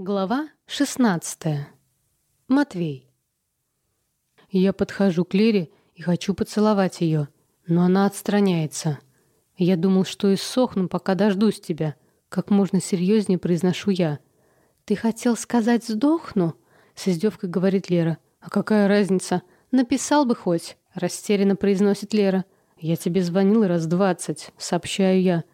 Глава 16. Матвей. Я подхожу к Лере и хочу поцеловать ее, но она отстраняется. Я думал, что иссохну, пока дождусь тебя. Как можно серьезнее произношу я. Ты хотел сказать «сдохну»? С издевкой говорит Лера. А какая разница? Написал бы хоть. Растерянно произносит Лера. Я тебе звонил раз двадцать, сообщаю я.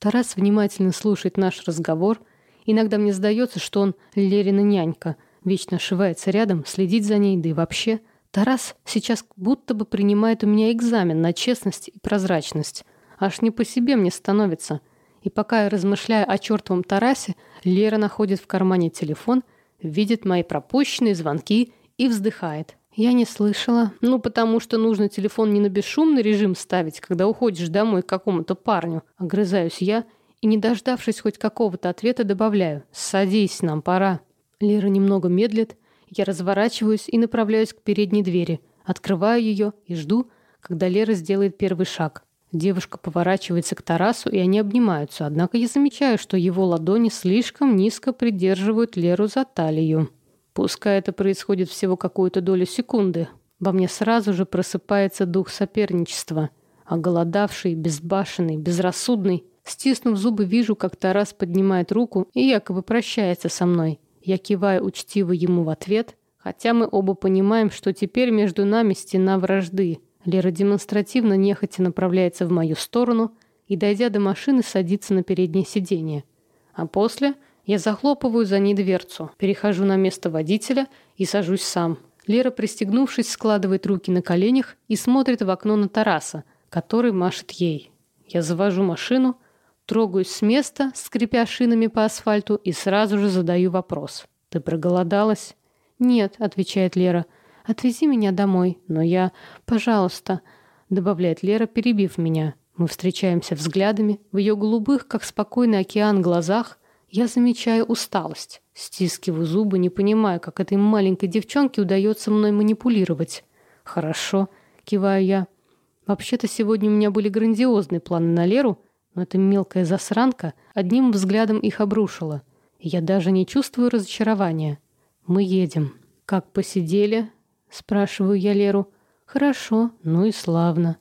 Тарас внимательно слушает наш разговор — Иногда мне сдается, что он Лерина нянька, вечно ошивается рядом, следит за ней, да и вообще. Тарас сейчас будто бы принимает у меня экзамен на честность и прозрачность. Аж не по себе мне становится. И пока я размышляю о чертовом Тарасе, Лера находит в кармане телефон, видит мои пропущенные звонки и вздыхает. Я не слышала. Ну, потому что нужно телефон не на бесшумный режим ставить, когда уходишь домой к какому-то парню. Огрызаюсь я и, не дождавшись хоть какого-то ответа, добавляю «Садись, нам пора». Лера немного медлит, я разворачиваюсь и направляюсь к передней двери, открываю ее и жду, когда Лера сделает первый шаг. Девушка поворачивается к Тарасу, и они обнимаются, однако я замечаю, что его ладони слишком низко придерживают Леру за талию. Пускай это происходит всего какую-то долю секунды, во мне сразу же просыпается дух соперничества. Оголодавший, безбашенный, безрассудный, Стиснув зубы, вижу, как Тарас поднимает руку и якобы прощается со мной. Я киваю учтиво ему в ответ, хотя мы оба понимаем, что теперь между нами стена вражды. Лера демонстративно нехотя направляется в мою сторону и, дойдя до машины, садится на переднее сиденье. А после я захлопываю за ней дверцу, перехожу на место водителя и сажусь сам. Лера, пристегнувшись, складывает руки на коленях и смотрит в окно на Тараса, который машет ей. Я завожу машину, Трогаюсь с места, скрипя шинами по асфальту, и сразу же задаю вопрос. «Ты проголодалась?» «Нет», — отвечает Лера. «Отвези меня домой». «Но я...» «Пожалуйста», — добавляет Лера, перебив меня. Мы встречаемся взглядами. В ее голубых, как спокойный океан, глазах я замечаю усталость. Стискиваю зубы, не понимая, как этой маленькой девчонке удается мной манипулировать. «Хорошо», — киваю я. «Вообще-то сегодня у меня были грандиозные планы на Леру, но эта мелкая засранка одним взглядом их обрушила. я даже не чувствую разочарования. Мы едем. Как посидели? Спрашиваю я Леру. Хорошо, ну и славно.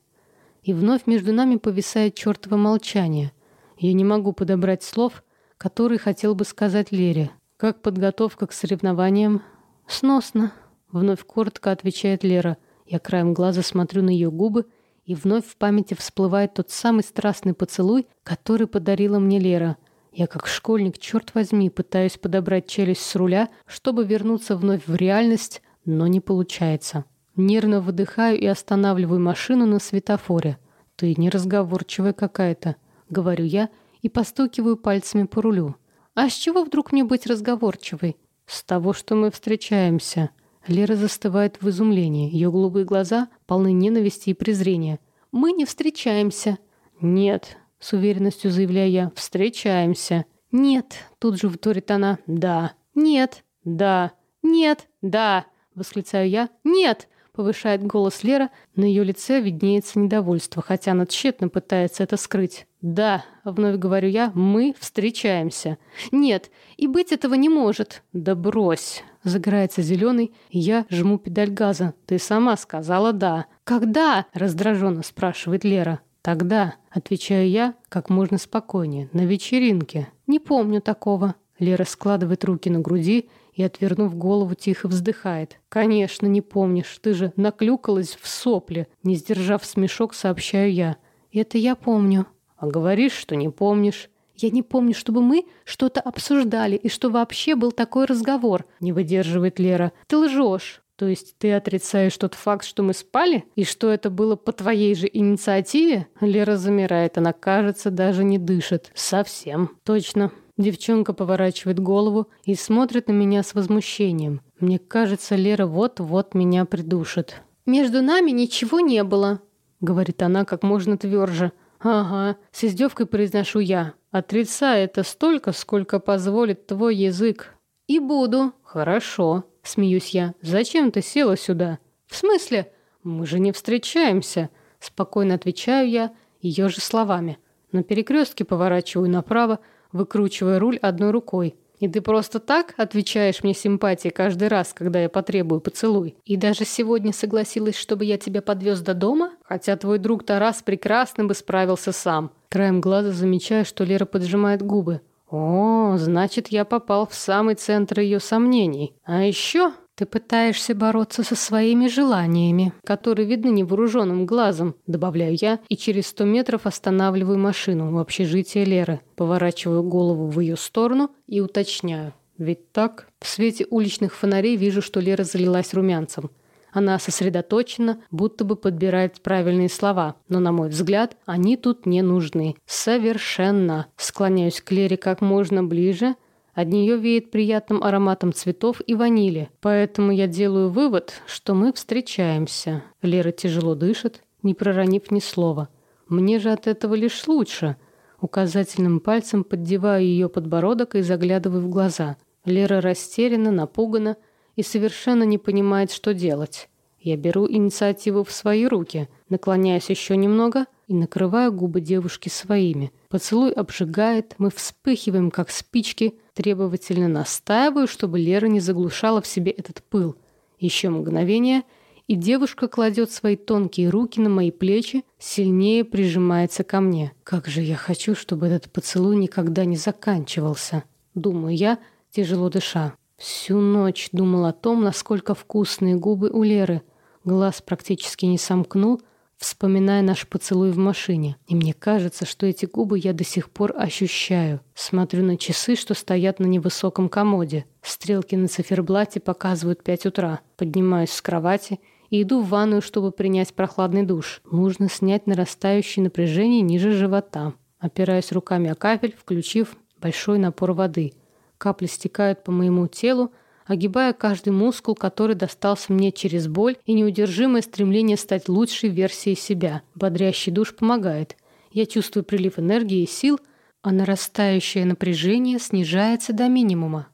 И вновь между нами повисает чертово молчание. Я не могу подобрать слов, которые хотел бы сказать Лере. Как подготовка к соревнованиям? Сносно. Вновь коротко отвечает Лера. Я краем глаза смотрю на ее губы и вновь в памяти всплывает тот самый страстный поцелуй, который подарила мне Лера. Я как школьник, черт возьми, пытаюсь подобрать челюсть с руля, чтобы вернуться вновь в реальность, но не получается. Нервно выдыхаю и останавливаю машину на светофоре. «Ты неразговорчивая какая-то», — говорю я и постукиваю пальцами по рулю. «А с чего вдруг мне быть разговорчивой?» «С того, что мы встречаемся», Лера застывает в изумлении. Ее голубые глаза полны ненависти и презрения. «Мы не встречаемся». «Нет», — с уверенностью заявляю я, — «встречаемся». «Нет», — тут же вторит она. «Да». «Нет». «Да». «Нет». «Да», — восклицаю я. «Нет». Повышает голос Лера, на ее лице виднеется недовольство, хотя она тщетно пытается это скрыть. «Да», — вновь говорю я, — «мы встречаемся». «Нет, и быть этого не может». «Да брось», — загорается зеленый, и я жму педаль газа. «Ты сама сказала «да». «Когда?» — раздраженно спрашивает Лера. «Тогда», — отвечаю я, как можно спокойнее, на вечеринке. «Не помню такого». Лера складывает руки на груди и, отвернув голову, тихо вздыхает. «Конечно, не помнишь. Ты же наклюкалась в сопле». Не сдержав смешок, сообщаю я. «Это я помню». «А говоришь, что не помнишь». «Я не помню, чтобы мы что-то обсуждали и что вообще был такой разговор», — не выдерживает Лера. «Ты лжешь». «То есть ты отрицаешь тот факт, что мы спали? И что это было по твоей же инициативе?» Лера замирает, она, кажется, даже не дышит. «Совсем». «Точно. Девчонка поворачивает голову и смотрит на меня с возмущением. Мне кажется, Лера вот-вот меня придушит. «Между нами ничего не было», — говорит она как можно тверже. «Ага», — с издевкой произношу я. «Отрицай это столько, сколько позволит твой язык». «И буду». «Хорошо», — смеюсь я. «Зачем ты села сюда?» «В смысле?» «Мы же не встречаемся», — спокойно отвечаю я ее же словами. На перекрестке поворачиваю направо, выкручивая руль одной рукой. И ты просто так отвечаешь мне симпатией каждый раз, когда я потребую поцелуй? И даже сегодня согласилась, чтобы я тебя подвез до дома? Хотя твой друг Тарас прекрасно бы справился сам. Краем глаза замечаю, что Лера поджимает губы. О, значит, я попал в самый центр ее сомнений. А еще ты пытаешься бороться со своими желаниями, которые видны невооруженным глазом, добавляю я, и через сто метров останавливаю машину в общежитии Леры, поворачиваю голову в ее сторону и уточняю. Ведь так? В свете уличных фонарей вижу, что Лера залилась румянцем. Она сосредоточена, будто бы подбирает правильные слова, но, на мой взгляд, они тут не нужны. Совершенно. Склоняюсь к Лере как можно ближе, от нее веет приятным ароматом цветов и ванили, поэтому я делаю вывод, что мы встречаемся. Лера тяжело дышит, не проронив ни слова. Мне же от этого лишь лучше. Указательным пальцем поддеваю ее подбородок и заглядываю в глаза. Лера растеряна, напугана и совершенно не понимает, что делать. Я беру инициативу в свои руки, наклоняюсь еще немного и накрываю губы девушки своими. Поцелуй обжигает, мы вспыхиваем, как спички, требовательно настаиваю, чтобы Лера не заглушала в себе этот пыл. Еще мгновение, и девушка кладет свои тонкие руки на мои плечи, сильнее прижимается ко мне. Как же я хочу, чтобы этот поцелуй никогда не заканчивался. Думаю я, тяжело дыша. Всю ночь думал о том, насколько вкусные губы у Леры. Глаз практически не сомкнул, вспоминая наш поцелуй в машине. И мне кажется, что эти губы я до сих пор ощущаю. Смотрю на часы, что стоят на невысоком комоде. Стрелки на циферблате показывают пять утра. Поднимаюсь с кровати и иду в ванную, чтобы принять прохладный душ. Нужно снять нарастающее напряжение ниже живота. Опираюсь руками о капель, включив большой напор воды. Капли стекают по моему телу, огибая каждый мускул, который достался мне через боль и неудержимое стремление стать лучшей версией себя. Бодрящий душ помогает. Я чувствую прилив энергии и сил, а нарастающее напряжение снижается до минимума.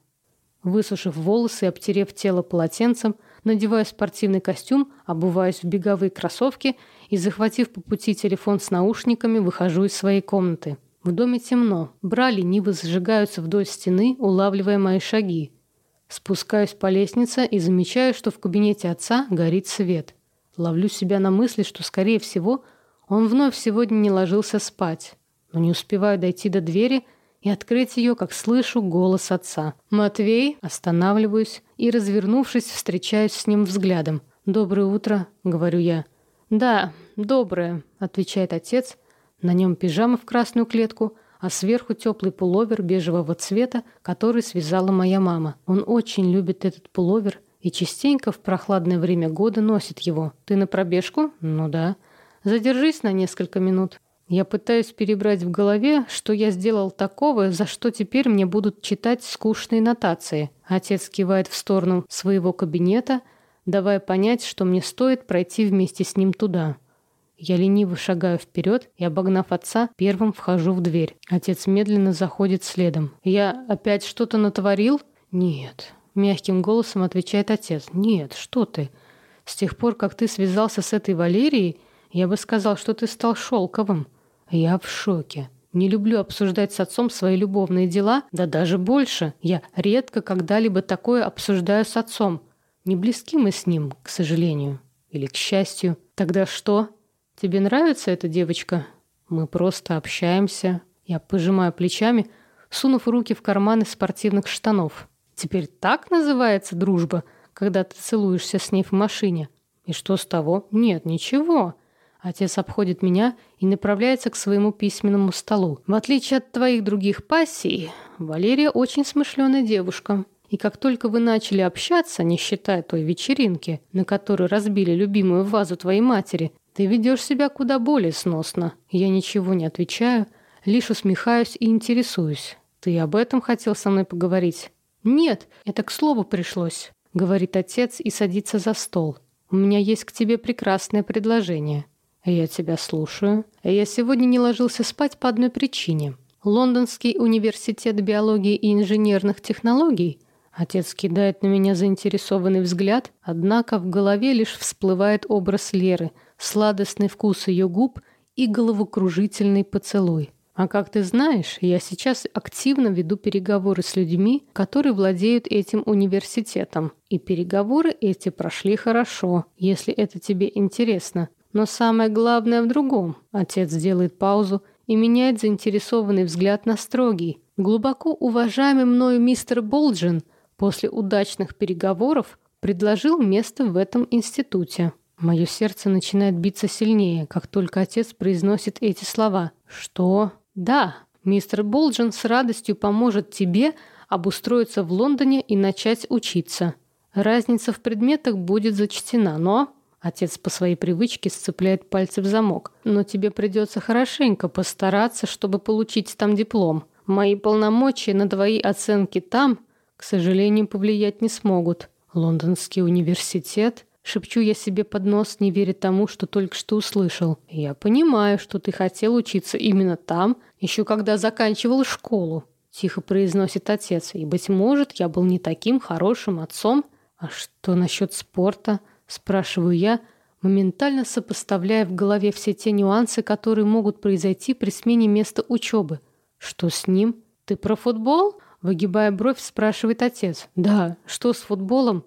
Высушив волосы и обтерев тело полотенцем, надеваю спортивный костюм, обуваюсь в беговые кроссовки и, захватив по пути телефон с наушниками, выхожу из своей комнаты. В доме темно. Бра лениво зажигаются вдоль стены, улавливая мои шаги. Спускаюсь по лестнице и замечаю, что в кабинете отца горит свет. Ловлю себя на мысли, что, скорее всего, он вновь сегодня не ложился спать. Но не успеваю дойти до двери и открыть ее, как слышу голос отца. «Матвей!» Останавливаюсь и, развернувшись, встречаюсь с ним взглядом. «Доброе утро», — говорю я. «Да, доброе», — отвечает отец. На нем пижама в красную клетку — а сверху теплый пуловер бежевого цвета, который связала моя мама. Он очень любит этот пуловер и частенько в прохладное время года носит его. Ты на пробежку? Ну да. Задержись на несколько минут. Я пытаюсь перебрать в голове, что я сделал такого, за что теперь мне будут читать скучные нотации. Отец кивает в сторону своего кабинета, давая понять, что мне стоит пройти вместе с ним туда. Я лениво шагаю вперед и, обогнав отца, первым вхожу в дверь. Отец медленно заходит следом. «Я опять что-то натворил?» «Нет», — мягким голосом отвечает отец. «Нет, что ты? С тех пор, как ты связался с этой Валерией, я бы сказал, что ты стал шелковым. Я в шоке. Не люблю обсуждать с отцом свои любовные дела, да даже больше. Я редко когда-либо такое обсуждаю с отцом. Не близки мы с ним, к сожалению. Или к счастью. Тогда что?» «Тебе нравится эта девочка?» «Мы просто общаемся». Я пожимаю плечами, сунув руки в карманы спортивных штанов. «Теперь так называется дружба, когда ты целуешься с ней в машине?» «И что с того?» «Нет, ничего». Отец обходит меня и направляется к своему письменному столу. В отличие от твоих других пассий, Валерия очень смышленая девушка. И как только вы начали общаться, не считая той вечеринки, на которой разбили любимую вазу твоей матери, ты ведешь себя куда более сносно. Я ничего не отвечаю, лишь усмехаюсь и интересуюсь. Ты об этом хотел со мной поговорить? Нет, это к слову пришлось, говорит отец и садится за стол. У меня есть к тебе прекрасное предложение. Я тебя слушаю. Я сегодня не ложился спать по одной причине. Лондонский университет биологии и инженерных технологий Отец кидает на меня заинтересованный взгляд, однако в голове лишь всплывает образ Леры, сладостный вкус ее губ и головокружительный поцелуй. А как ты знаешь, я сейчас активно веду переговоры с людьми, которые владеют этим университетом. И переговоры эти прошли хорошо, если это тебе интересно. Но самое главное в другом. Отец делает паузу и меняет заинтересованный взгляд на строгий. Глубоко уважаемый мною мистер Болджин после удачных переговоров предложил место в этом институте. Мое сердце начинает биться сильнее, как только отец произносит эти слова. «Что?» Да, мистер Болджин с радостью поможет тебе обустроиться в Лондоне и начать учиться. Разница в предметах будет зачтена, но... Отец по своей привычке сцепляет пальцы в замок. Но тебе придется хорошенько постараться, чтобы получить там диплом. Мои полномочия на твои оценки там, к сожалению, повлиять не смогут. Лондонский университет Шепчу я себе под нос, не веря тому, что только что услышал. «Я понимаю, что ты хотел учиться именно там, еще когда заканчивал школу», — тихо произносит отец. «И, быть может, я был не таким хорошим отцом. А что насчет спорта?» — спрашиваю я, моментально сопоставляя в голове все те нюансы, которые могут произойти при смене места учебы. «Что с ним? Ты про футбол?» Выгибая бровь, спрашивает отец. «Да, что с футболом?»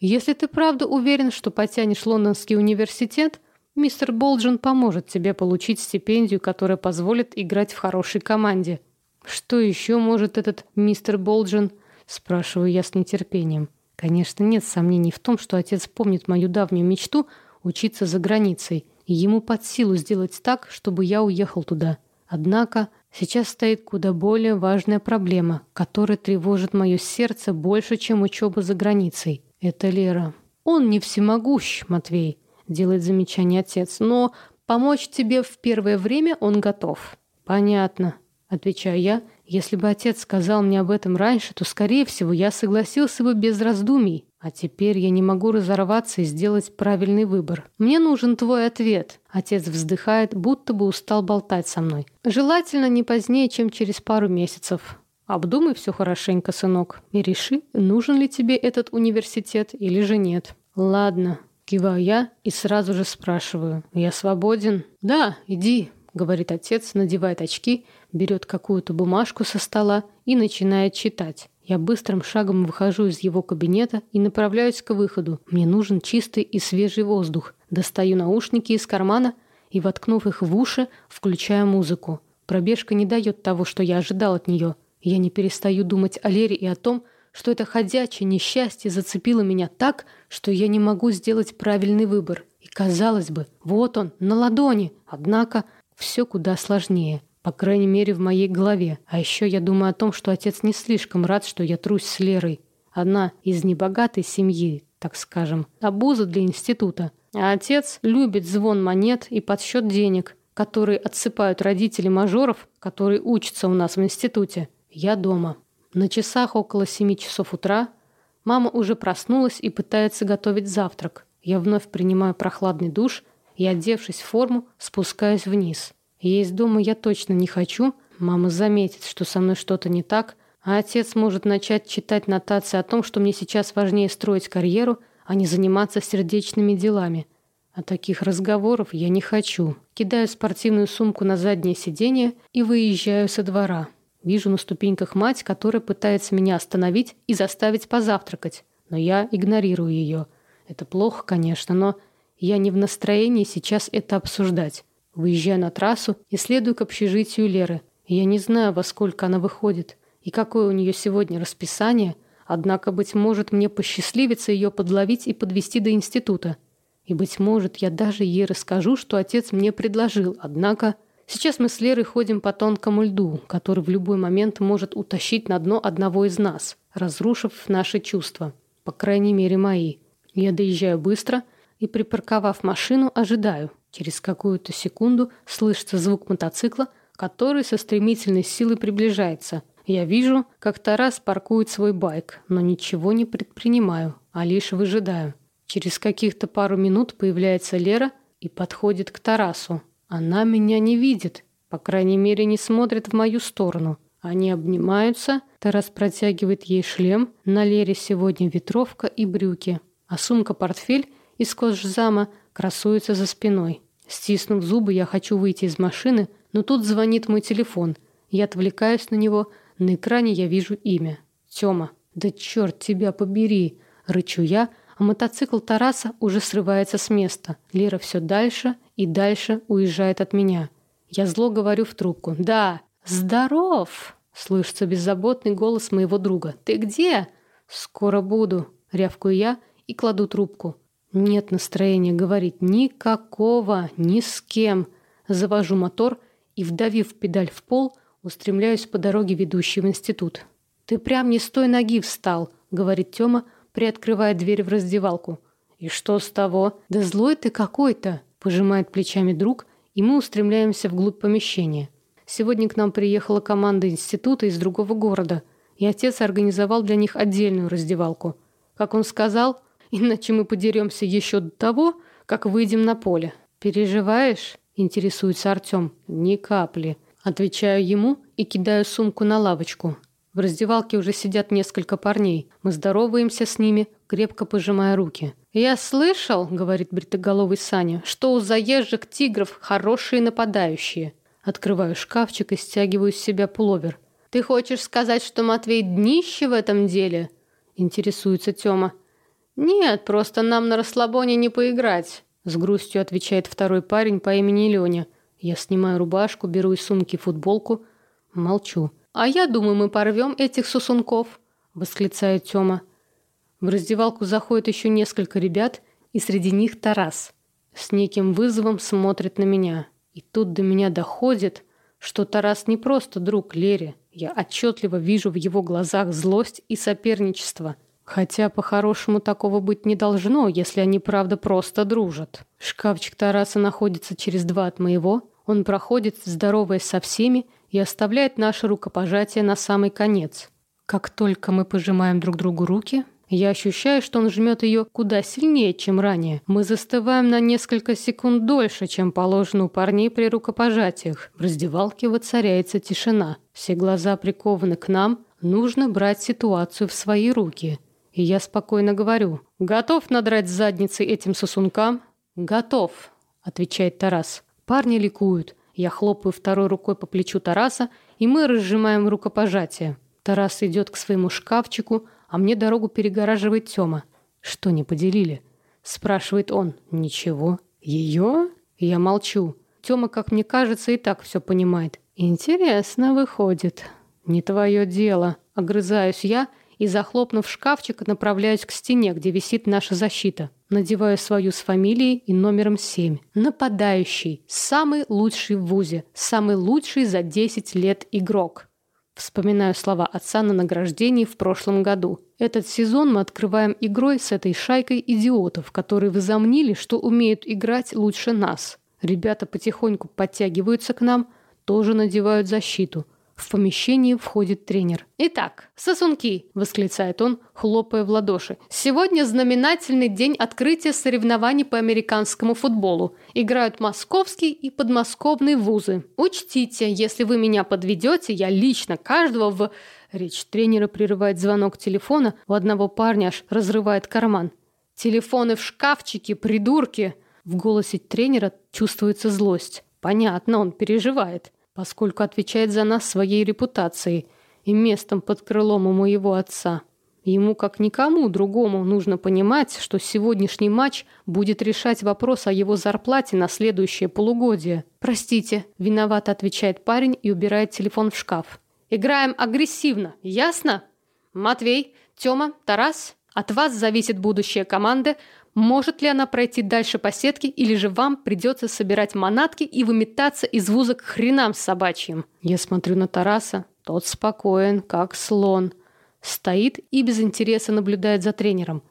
Если ты правда уверен, что потянешь Лондонский университет, мистер Болджин поможет тебе получить стипендию, которая позволит играть в хорошей команде. Что еще может этот мистер Болджин? Спрашиваю я с нетерпением. Конечно, нет сомнений в том, что отец помнит мою давнюю мечту учиться за границей, и ему под силу сделать так, чтобы я уехал туда. Однако сейчас стоит куда более важная проблема, которая тревожит мое сердце больше, чем учеба за границей. Это Лера. Он не всемогущ, Матвей, делает замечание отец, но помочь тебе в первое время он готов. Понятно, отвечаю я. Если бы отец сказал мне об этом раньше, то, скорее всего, я согласился бы без раздумий. А теперь я не могу разорваться и сделать правильный выбор. Мне нужен твой ответ. Отец вздыхает, будто бы устал болтать со мной. Желательно не позднее, чем через пару месяцев. Обдумай все хорошенько, сынок, и реши, нужен ли тебе этот университет или же нет. Ладно, киваю я и сразу же спрашиваю. Я свободен? Да, иди, говорит отец, надевает очки, берет какую-то бумажку со стола и начинает читать. Я быстрым шагом выхожу из его кабинета и направляюсь к выходу. Мне нужен чистый и свежий воздух. Достаю наушники из кармана и, воткнув их в уши, включаю музыку. Пробежка не дает того, что я ожидал от нее. Я не перестаю думать о Лере и о том, что это ходячее несчастье зацепило меня так, что я не могу сделать правильный выбор. И казалось бы, вот он, на ладони. Однако все куда сложнее. По крайней мере, в моей голове. А еще я думаю о том, что отец не слишком рад, что я трусь с Лерой. Одна из небогатой семьи, так скажем. Обуза для института. А отец любит звон монет и подсчет денег, которые отсыпают родители мажоров, которые учатся у нас в институте. Я дома. На часах около семи часов утра. Мама уже проснулась и пытается готовить завтрак. Я вновь принимаю прохладный душ и, одевшись в форму, спускаюсь вниз. Есть дома я точно не хочу. Мама заметит, что со мной что-то не так, а отец может начать читать нотации о том, что мне сейчас важнее строить карьеру, а не заниматься сердечными делами. А таких разговоров я не хочу. Кидаю спортивную сумку на заднее сиденье и выезжаю со двора. Вижу на ступеньках мать, которая пытается меня остановить и заставить позавтракать, но я игнорирую ее. Это плохо, конечно, но я не в настроении сейчас это обсуждать. Выезжаю на трассу и следую к общежитию Леры. Я не знаю, во сколько она выходит и какое у нее сегодня расписание, однако, быть может, мне посчастливится ее подловить и подвести до института. И, быть может, я даже ей расскажу, что отец мне предложил, однако... Сейчас мы с Лерой ходим по тонкому льду, который в любой момент может утащить на дно одного из нас, разрушив наши чувства. По крайней мере, мои. Я доезжаю быстро и, припарковав машину, ожидаю. Через какую-то секунду слышится звук мотоцикла, который со стремительной силой приближается. Я вижу, как Тарас паркует свой байк, но ничего не предпринимаю, а лишь выжидаю. Через каких-то пару минут появляется Лера и подходит к Тарасу. Она меня не видит, по крайней мере, не смотрит в мою сторону. Они обнимаются, Тарас протягивает ей шлем, на Лере сегодня ветровка и брюки, а сумка-портфель из кожзама красуется за спиной. Стиснув зубы, я хочу выйти из машины, Но тут звонит мой телефон. Я отвлекаюсь на него. На экране я вижу имя. Тёма. Да черт тебя побери! Рычу я, а мотоцикл Тараса уже срывается с места. Лера все дальше и дальше уезжает от меня. Я зло говорю в трубку. «Да, здоров!» Слышится беззаботный голос моего друга. «Ты где?» «Скоро буду», — рявкаю я и кладу трубку. Нет настроения говорить никакого, ни с кем. Завожу мотор и, вдавив педаль в пол, устремляюсь по дороге, ведущей в институт. «Ты прям не с той ноги встал», — говорит Тёма, приоткрывая дверь в раздевалку. «И что с того?» «Да злой ты какой-то», — пожимает плечами друг, и мы устремляемся вглубь помещения. Сегодня к нам приехала команда института из другого города, и отец организовал для них отдельную раздевалку. Как он сказал, иначе мы подеремся еще до того, как выйдем на поле. «Переживаешь?» – интересуется Артем. «Ни капли». Отвечаю ему и кидаю сумку на лавочку. В раздевалке уже сидят несколько парней. Мы здороваемся с ними, крепко пожимая руки. «Я слышал, — говорит бритоголовый Саня, — что у заезжих тигров хорошие нападающие». Открываю шкафчик и стягиваю с себя пуловер. «Ты хочешь сказать, что Матвей днище в этом деле?» Интересуется Тёма. «Нет, просто нам на расслабоне не поиграть», — с грустью отвечает второй парень по имени Леня. Я снимаю рубашку, беру из сумки футболку, молчу. «А я думаю, мы порвем этих сосунков», — восклицает Тёма. В раздевалку заходит еще несколько ребят, и среди них Тарас. С неким вызовом смотрит на меня. И тут до меня доходит, что Тарас не просто друг Лере. Я отчетливо вижу в его глазах злость и соперничество. Хотя по-хорошему такого быть не должно, если они правда просто дружат. Шкафчик Тараса находится через два от моего. Он проходит, здороваясь со всеми, и оставляет наше рукопожатие на самый конец. Как только мы пожимаем друг другу руки, я ощущаю, что он жмет ее куда сильнее, чем ранее. Мы застываем на несколько секунд дольше, чем положено у парней при рукопожатиях. В раздевалке воцаряется тишина. Все глаза прикованы к нам. Нужно брать ситуацию в свои руки. И я спокойно говорю. «Готов надрать задницы этим сосункам?» «Готов», — отвечает Тарас. Парни ликуют. Я хлопаю второй рукой по плечу Тараса, и мы разжимаем рукопожатие. Тарас идет к своему шкафчику, а мне дорогу перегораживает Тёма. «Что не поделили?» — спрашивает он. «Ничего. Ее?» Я молчу. Тёма, как мне кажется, и так все понимает. «Интересно выходит. Не твое дело». Огрызаюсь я и, захлопнув шкафчик, направляюсь к стене, где висит наша защита. Надеваю свою с фамилией и номером 7. Нападающий. Самый лучший в ВУЗе. Самый лучший за 10 лет игрок. Вспоминаю слова отца на награждении в прошлом году. Этот сезон мы открываем игрой с этой шайкой идиотов, которые возомнили, что умеют играть лучше нас. Ребята потихоньку подтягиваются к нам, тоже надевают защиту. В помещении входит тренер. «Итак, сосунки!» – восклицает он, хлопая в ладоши. «Сегодня знаменательный день открытия соревнований по американскому футболу. Играют московские и подмосковные вузы. Учтите, если вы меня подведете, я лично каждого в...» Речь тренера прерывает звонок телефона, у одного парня аж разрывает карман. «Телефоны в шкафчике, придурки!» В голосе тренера чувствуется злость. Понятно, он переживает поскольку отвечает за нас своей репутацией и местом под крылом у моего отца. Ему, как никому другому, нужно понимать, что сегодняшний матч будет решать вопрос о его зарплате на следующее полугодие. «Простите», — виновато отвечает парень и убирает телефон в шкаф. «Играем агрессивно, ясно? Матвей, Тёма, Тарас, от вас зависит будущее команды, может ли она пройти дальше по сетке, или же вам придется собирать манатки и выметаться из вуза к хренам собачьим? Я смотрю на Тараса. Тот спокоен, как слон. Стоит и без интереса наблюдает за тренером.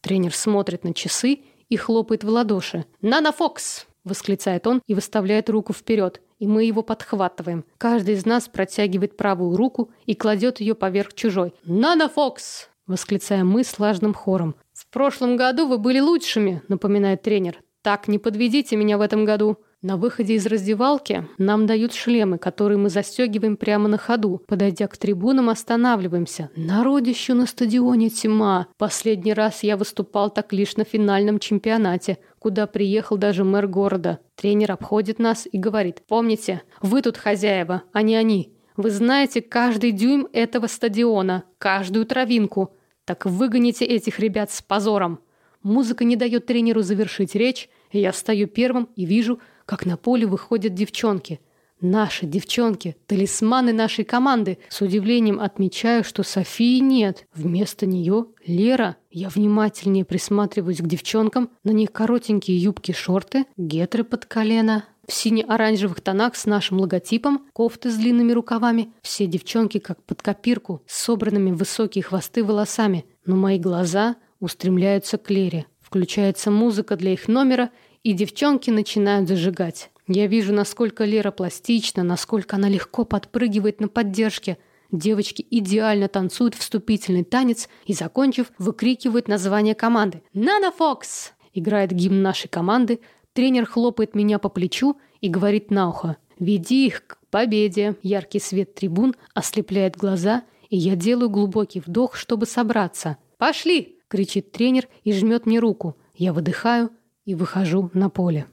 Тренер смотрит на часы и хлопает в ладоши. «Нана Фокс!» — восклицает он и выставляет руку вперед. И мы его подхватываем. Каждый из нас протягивает правую руку и кладет ее поверх чужой. «Нана Фокс!» — восклицаем мы слажным хором. «В прошлом году вы были лучшими», — напоминает тренер. «Так не подведите меня в этом году». На выходе из раздевалки нам дают шлемы, которые мы застегиваем прямо на ходу. Подойдя к трибунам, останавливаемся. Народищу на стадионе тьма. Последний раз я выступал так лишь на финальном чемпионате, куда приехал даже мэр города. Тренер обходит нас и говорит, помните, вы тут хозяева, а не они. Вы знаете каждый дюйм этого стадиона, каждую травинку. Так выгоните этих ребят с позором. Музыка не дает тренеру завершить речь, и я встаю первым и вижу, как на поле выходят девчонки. Наши девчонки, талисманы нашей команды. С удивлением отмечаю, что Софии нет. Вместо нее Лера. Я внимательнее присматриваюсь к девчонкам. На них коротенькие юбки-шорты, гетры под колено. В сине-оранжевых тонах с нашим логотипом, кофты с длинными рукавами. Все девчонки как под копирку, с собранными высокие хвосты волосами. Но мои глаза устремляются к Лере. Включается музыка для их номера, и девчонки начинают зажигать. Я вижу, насколько Лера пластична, насколько она легко подпрыгивает на поддержке. Девочки идеально танцуют вступительный танец и, закончив, выкрикивают название команды. «Нана Фокс!» Играет гимн нашей команды. Тренер хлопает меня по плечу и говорит на ухо. «Веди их к победе!» Яркий свет трибун ослепляет глаза, и я делаю глубокий вдох, чтобы собраться. «Пошли!» — кричит тренер и жмет мне руку. Я выдыхаю и выхожу на поле.